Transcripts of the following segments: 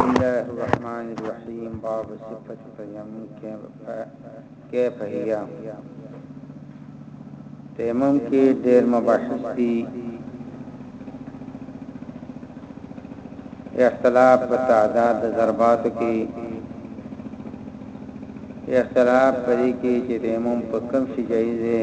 الله الرحمن الرحیم باب صفت تیمم کیف هي تیمم کې ډېر مباحث دي اختلاف په تعداد د ضربات کې اختلاف پرې کې چې تیمم په کوم شي جایز دی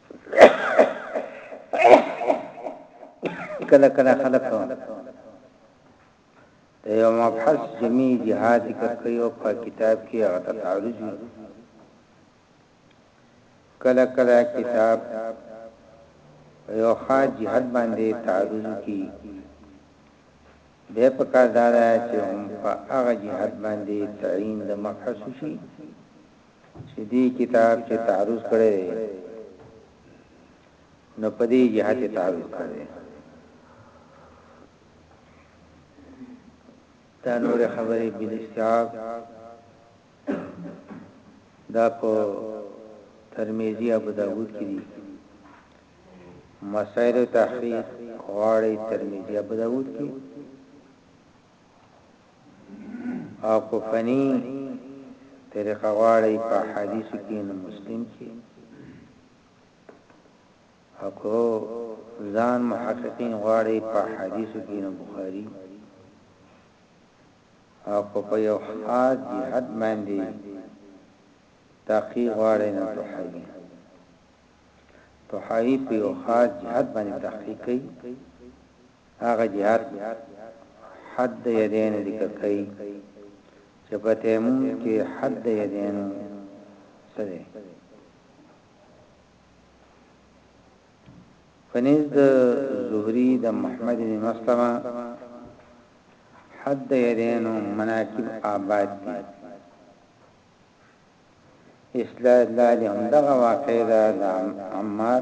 کله کله خلک د یو مبحث جمعي جهاد ذکر کوي او په کتاب کې هغه تعارض وي کله کله کتاب یو خاص جهاد باندې تعارض کوي به په کار دار چې هم په هغه جهاد باندې تعین د مبحث شي چې دې کتاب چې تعرض کړی دی نو په دې جهت یې تعرض کړی دی دا نور خبرې بل استعاب دا په ترمذی ابو داود کې دي مسائل تحقیق غواړي ترمذی ابو داود کې او که فنی طریقه غواړی په احادیثو کی نو مسلم کی او که ځان محققین غواړی په احادیثو کی نو بخاری او که په یو خاص جهاد باندې تحقیق غواړی نو تحوی تحوی په یو خاص جهاد باندې تحقیق کوي هغه جهت حد یدین ذکر کوي چې په تیمم کې حد یدین څه دی فنیز د زهری د محمد بن مسلمه حد یدین مناکب آباد دي اصلاح الله دې همدغه واقع ده د عمار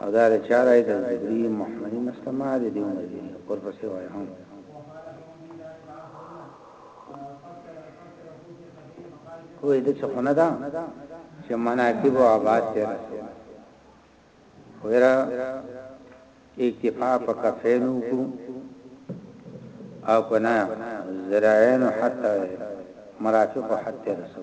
او دا د چا رای ده زهري محمدي مستمع د دې عمر دي خپل پسې وای هم کوی د څه خونه ده چې مناقب او آباد ته رسو ویرا اکتفا په کفینو کو او کنا زرعین حتی مرافق حتی رسو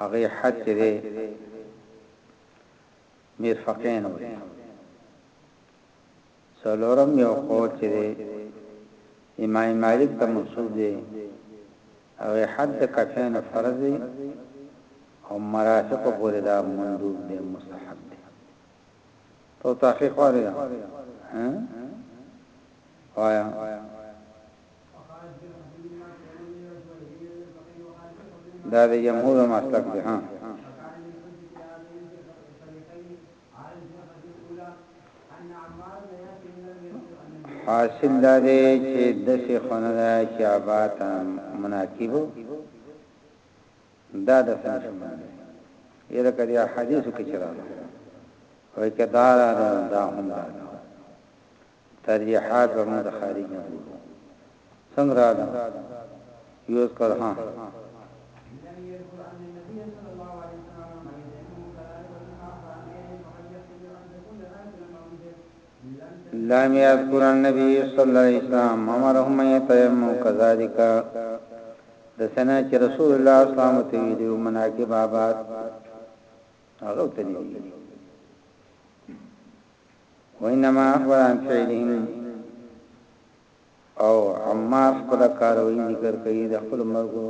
هغه حد چه دی مرفقین وی څلورم یو قول چه دی امام مالک ته منصوب دی هغه حد د کفین فرض دی او مرافق پورې دا مندوب دی مستحب دی تو تحقیق واره ها وایا دا د جمهور مسلک دی ها حاصل دا دی چې د څه خونه ده چې آباد مناقبو دا د څه شمه ده یره کړي حدیثو کې چرانه وای کدار دا هم دا ترجیحات به موږ د خارج نه ګورو څنګ راده یوز کړ ها. لم يذكر النبي صلى الله عليه وسلم امرهم يتيم كذلك د سنه چې رسول الله صلی الله علیه وسلم ته ویلو مناقب آباد هغه ته دی وانما اخبر عن فعلهم او عما خپل کاروي ذکر کوي د خپل مرګو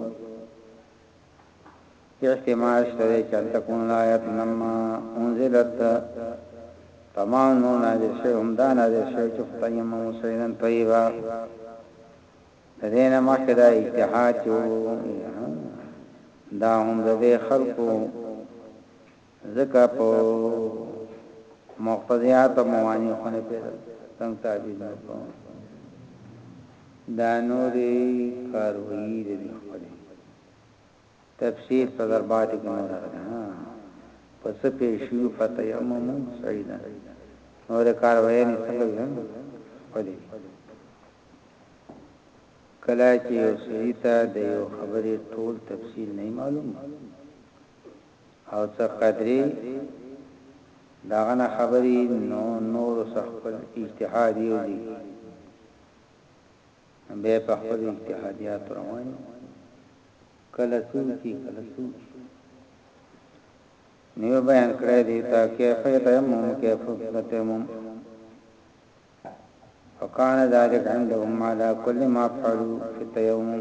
احتمال شته چې تكون آیات لما انزلت تمام نو نازل شوی هم دا نازل شوی چې طیب موسینا طیبا دینه مخه دا اجتهاد دا هم د خلکو ځکه په مقتضیات او موانع خو نه پیدا څنګه تعبیر نه کوم دا نورې کاروي د دې خپل تفسیر په ضربات کې نه راغلی ها پس پیشو فتیمم سعیدا نورې کاروي نه څنګه ویم خپل کلا چې یو سړي ته د یو خبرې ټول تفصیل نه معلوم او څه قدري دغه نه خبري نو نورو څه خپل اجتهاد يو دي نو بيا په خپل اجتهاديات روان يو کله څوک چی کله څوک نیو بیان کړی دی تا کیف تیمم کیف تیمم فکان ذالک عندهم علا کل ما فعلو فی تیمم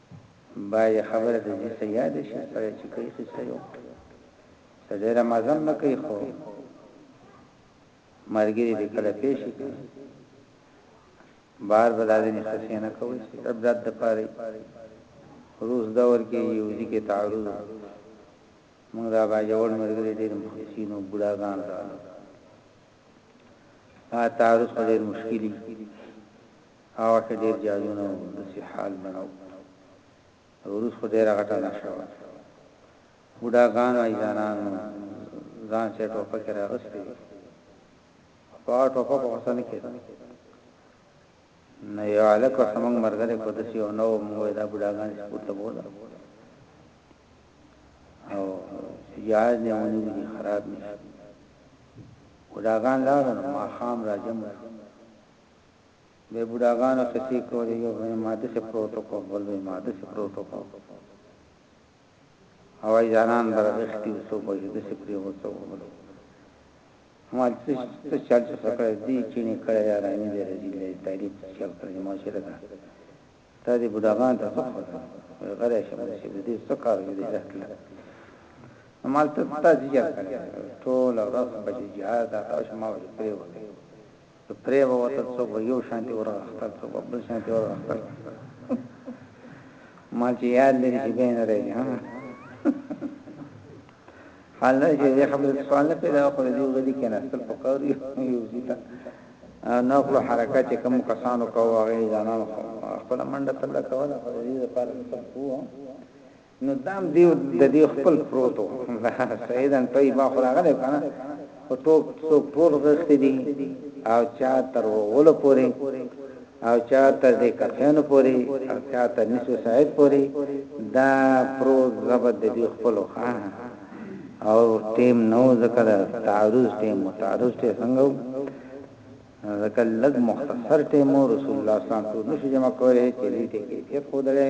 بايد خبره د دي سه ياده شي کله چي کوي قصه يو څه ډيره مزم نه کوي خو مرګري دي کله پېشي بار به دادني قصه نه کوي عبرت د پاره روز دور کې یو دي کې تعرض موږ دا با جوړ مرګري ډېر مخکینو بډاګان دا تعرض ډېر مشکلي هغه کښې ډېر جادو نه وو دسې حال به نه وو عروس خو ډېره غټه نشه وه بوډا ګانو ايزانانو ځان سره ټوپکې راغستې وې خو په هغه ټوپکو خو څه نه کېدو نو يو هلک ورته موږ مرګرې کو دسې يو نه وو موږ دا بوډا ګان سې پورته بوله او جهاز نه ونی ودی خراب نشي وډاګان لاړو ما خام راجم به بوډاګانو قصې کولې یو به ما دسې پروت کو بل به ما دسې پروت کو هوای ځانان برغښتي وسو په دسې پری وسو بل مال څه څه چل څه کړ دې چینه کړه یا رانی دې رځي دې تعریف څه کړ دې معاشره ده تا دې بوډاګان ته څه خو غره شه دې څه کار دې راتله مال ته تا ځي کړ ټول ورځ په جهاد او شمال پری وته ته پرې ووتل څوک به یو شانتي ورغختل څوک به بل شانتي ورغختل ما چې یاد لري چې بین راځي ها حال نه چې یو خبر سوال نه پیدا خو دې ولې کې نه ستل پکار یو زیتا نو خپل حرکت چې کوم کسانو کوو هغه ځانانو خپل منډه تل کوله خو دې لپاره څه کوو نو دام دیو د دې خپل پروتو سیدن په ما خو راغلی کنه او ټوک ټوک ټول غخت دي او چا تر وغول پوري او چا تر دې کفن پوري او چا تر نسو سعید پوري دا پرو زبد د دې خپل خان او ټیم نو ذکر تعرض ټیم متعرض ته څنګه ذکر لګ مختصر ټیم رسول الله صلی الله علیه وسلم نشو جمع کوله چې دې کې کیفیت خو درې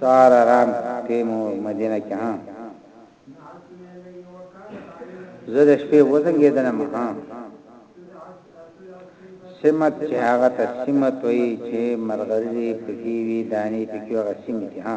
سارا رام کې مو مدینه کې ها زه د شپې وزنګېدنم ها سمت چې هغه ته سمت وي چې مرغري پکې وي داني پکې هغه سمت ها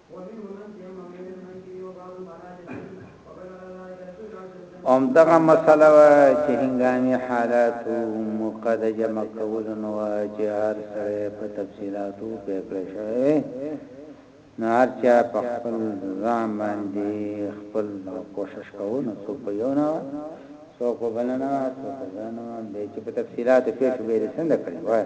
اوم دغه مسله وا چې هنګامي حالاتو مقد جمع کول نو چې هر سره په تفصيلاتو په کړې شوی نو هر چا په خپل ځان باندې خپل کوشش کوو نو څوک په یو نه څوک په بل نه څوک ځان به چې په تفصيلاتو کې شوې څنګه کړی وای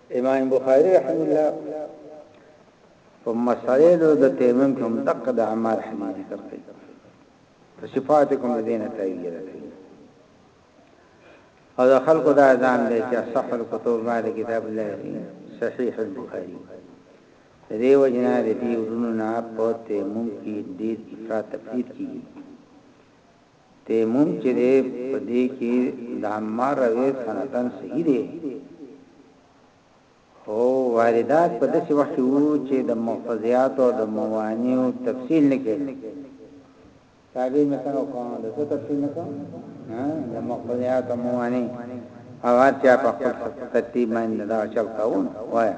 امام بخاری رحمه الله په مسائل د تیمم کې هم دقه د عمار حدیث ذکر کړی په صفات کوم دینه تایید راکړي او د خلکو دا ځان دی چې صح الكتب باندې کتاب الله صحیح البخاری دې وجنا دې ورونو نه په تیمم کې ډیر افراط تفرید کیږي تيمم چې دی په دې کې د عمار رويت سنداً صحيح دی خو واردات په داسې وخت کې وو چې د مقتضيات او د موانعو تفصيل نه کېده تابع مې څنګه کوم د څه تفصيل نه کوم د مقتضيات او موانع هغه چې په خپل ترتیب باندې دا چل کاوه وایا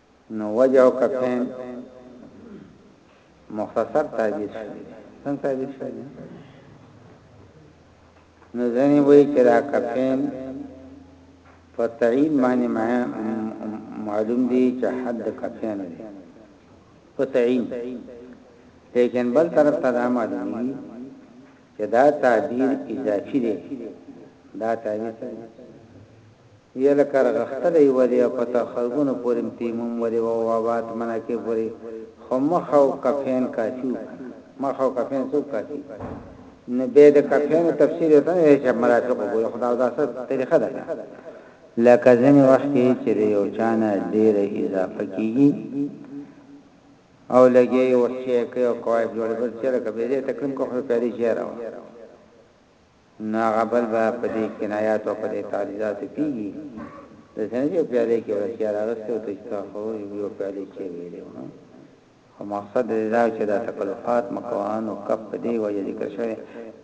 نو وجه او کفین مختصر تعبیر شوی څنګه تعبیر شوی نو ځنی وای چې دا کفین په تعین معنی معلوم دی چې حد کفین دی په تعین لیکن بل طرف ته دا معلومی که دا تعبیر اضافي دی دا تعبیر څه دی؟ یا لکه رغښتلی ولې او په تخرګونو پورې تیمم ولې او وابات مناکې پورې خو مخ او کفین کافي وکنه مخ او کفین څو کافي نو به د کفین تفسیر ته نه چې مرافق وګوري خدای دا څه طریقه ده لکه ځنې وخت کې چې یو چانه ډیره اضافه کیږي او لګیا یې ورشي یې کوي او قواعد جوړوي بل چېرته که بې دې تکریم کوم خو د پیاري شعر او نو هغه بل به په دې کنایات او په دې تعریضاتو پیږي د څنګه یو پیالې کې ورشي راغسته او تشتا خو یو پیالې چې ویلې و خو مقصد دا چې دا تکلفات مکوان او کپ دې وجه ذکر شوی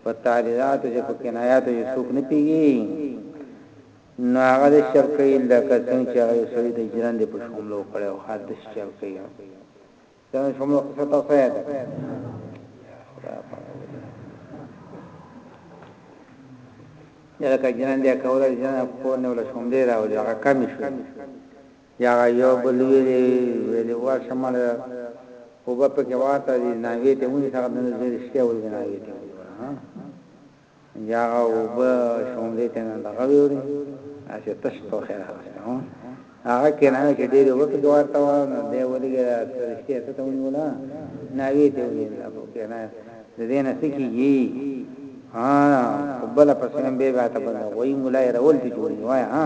په تعریضاتو چې په کنایاتو یې څوک نه پیږي نو هغه دې چل کوي لکه څنګه چې هغه یو سړي د ژرندې په شوملو کړی او خر داسې چل کوي نو څنګه شوملو قصه تاسو یاد لکه ژرندې کوله ژرنده کور نه ولا شوملې راولي هغه کمی شو یا یو بل ویلې ویلې ورشه مال او په کې واته دي ناوې ته ونی څنګه د نظر شته ولې ناوې ته ها یا هغه اوبه شوندې ته نه دغه ویوري اسی تش تو خیر راغسته هو هغه کې نه چې ډېر وخت کې ورته و نو دی ولګي رښتې ته ته ونیولا ناوی ته ویل دا په کې نه د دې نه سکیږي ها قبل پسې هم به ته بل وای مولای راول دي جوړي وای ها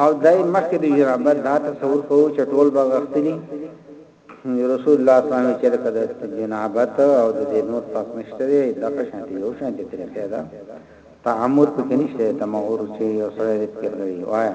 او دای مخکې د جنابت دا تصور کوو چې ټول به غختلی رسول الله صلی الله علیه وسلم چې کده جنابت او د نور فرق نشته دی د قشانتی یو شان دي طریقې دا تعمد پکې نشته تمور چې یو سره دې پکې لري وایا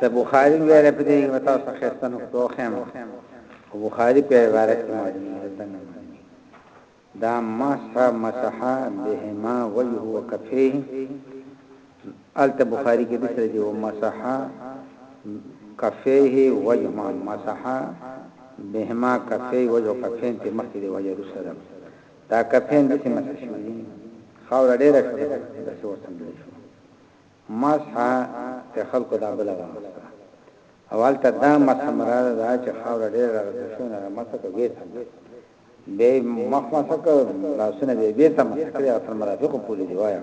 ته بخاری ویل په دې کې تاسو خسته نو توخم او بخاری په عبارت کې موجود ده دا مسح مسح بهما وجه وکفيه الت بخاری کې د سره دی او مسح کفيه وجه مسح بهما کفيه وجه کفين ته مخکې دی وجه رسره دا کفين داسې مسح شوي دي خاوره ډېره کښته ده داسې وڅنډل شو مسح د خلکو دا بله واغسته او هلته دا مسح مراد ده چې خاوره ډېره راغله شو نه مسح ته وې څنګه به مخ مسح کړ لاسونه به به ته مسح کړی اصل مرافقو پوری دی وایا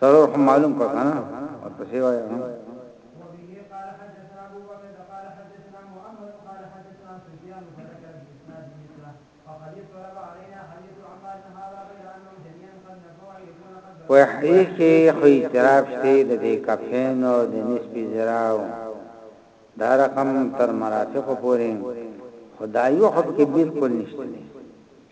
سرور هم معلوم کړ کنه ورپسې وایي وحی کې خو اعتراف شته د دې کفین او د نسبی زراو دا رقم تر مرافق پورې خدایو حب کې بالکل نشته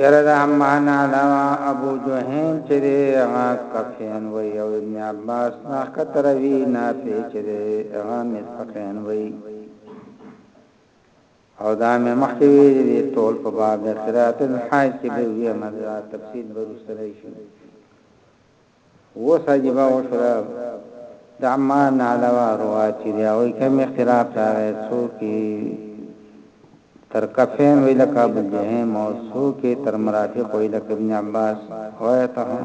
یره دا معنا دا ابو جوهیم چې دی هغه کفین وی او ابن عباس ناخه تروی نافع چې دی هغه مسقین وی او دا مې مخکې ویل دي ټول په باب د قرات الحاج کې به وی مزه تفصیل ورسره شي اوس عجیبه وشوله د عمار نه علاوه روات چی دی هغوی کی هم اختلاف راغی څوک یی تر کفین وی لکه ابوالجهیم او څوک یی تر مرافق وی لکه ابن عباس وایه ته هم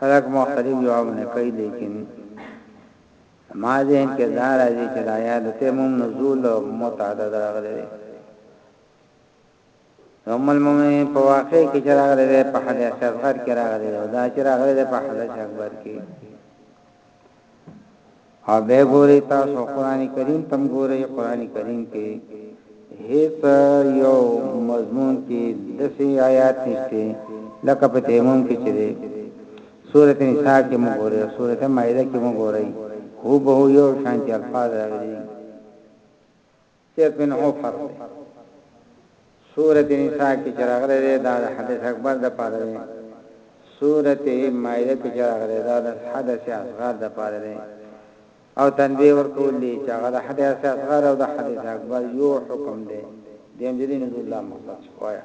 خلک مختلف جوابونه کوي لیکن زما ذهن کې دا راځي چې دا یا د تیمم نزول متعدد راغلی دی ام المؤمنین په واقع کې چې راغلی دی په حدیث اصغر کې راغلی او دا چې راغلی دی په حدیث اکبر کې او به ګوري تاسو قران کریم تم ګوري قران کریم کې هیڅ یو مضمون کې دسي آیات نشته لکه په تیمم کې چې ده سورته نساء کې موږ ګوري سورته مائده کې موږ ګوري هو به یو شانتي الفاظ راغلي سيد بن عوفر دی سورة نساء کې چې راغلی دی دا د حدث اکبر د پاره دی سورة مائده کې چې راغلی دا د حدث اصغر د پاره دی او تنبيه ورکول دي چې هغه د حدث اصغر او د حدث اکبر یو حکم دی د امجدي نزول الله مقصد شوایا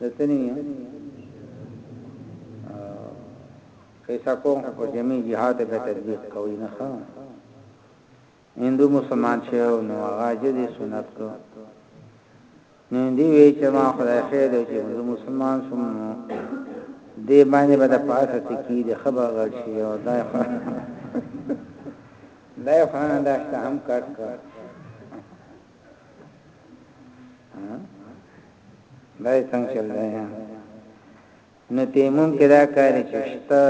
دتنی قصه کوم خو په جمعي جهاد به تطبیق کوي نه ښه هندو مسلمان شه نو هغه جدي سنت کو نو دی وی چې ما خدای خیر دی چې هندو مسلمان شوم دې باندې به د پاسه تکي د خبر غړ شي او دای خو دای خو نه داشته هم کټ کړ دا یې څنګه چل دی نو تیمم کې دا کار چې شته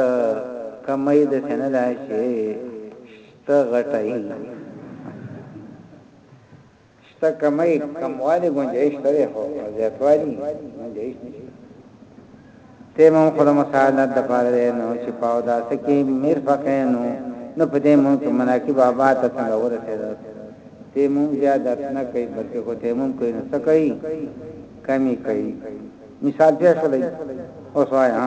کمې د سنه دا شي شته غټای شته کمې کمواله گنجائش ته هو زیاتوالی گنجائش نشته تيمم خو د مساعدت دپاره دی نو چي په اوداسه کي مرفقين وو نو په تيمم کي مناکب ابا ته څنګه ورسيدل تيمم زيادت نه کوي بلکي خو تيمم کوي نو څه کوي کم يي کوي مثال پيښ شولي اوس وايي ها.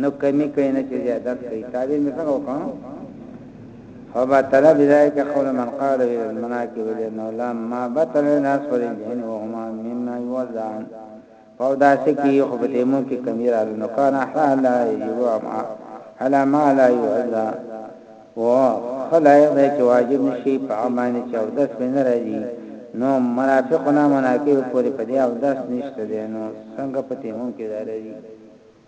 نو کمی کوي نه چې زیادت کوي تعبیر مې څنګه وکړ فبا ترى بذلك قول من قال الى المناكب لانه لما بطل الناس والجن وهما مما يوزعان او دا سکی خو په تیمو کې کمی را نو کان احلا لا یو ما الا ما لا یعزا و خلای به چې واجب نشي په امانه چې او داس بنه راځي نو منافقنا مناکب پورې په دې او داس نشته دي نو څنګه په تیمو کې راځي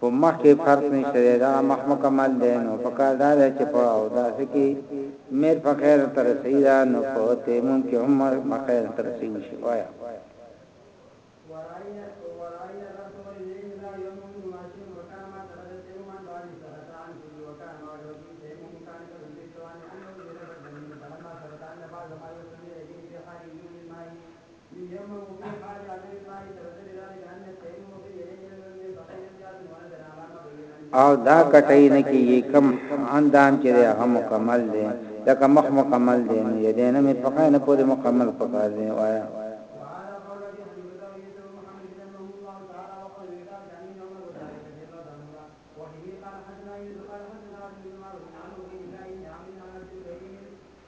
په مخ کې فرق نشته دی دغه مخ مکمل دی نو پکار دا دی چې په اوداس کې میر فقیر تر رسي دا نو په تیمم کې هم فقیر تر رسي وشي وایا او دا کټی نه کیږي کم اندام چې هغه مکمل دی لکه مخ مکمل دی نو یدینه می فقای نه پوری مکمل پکار دی وایا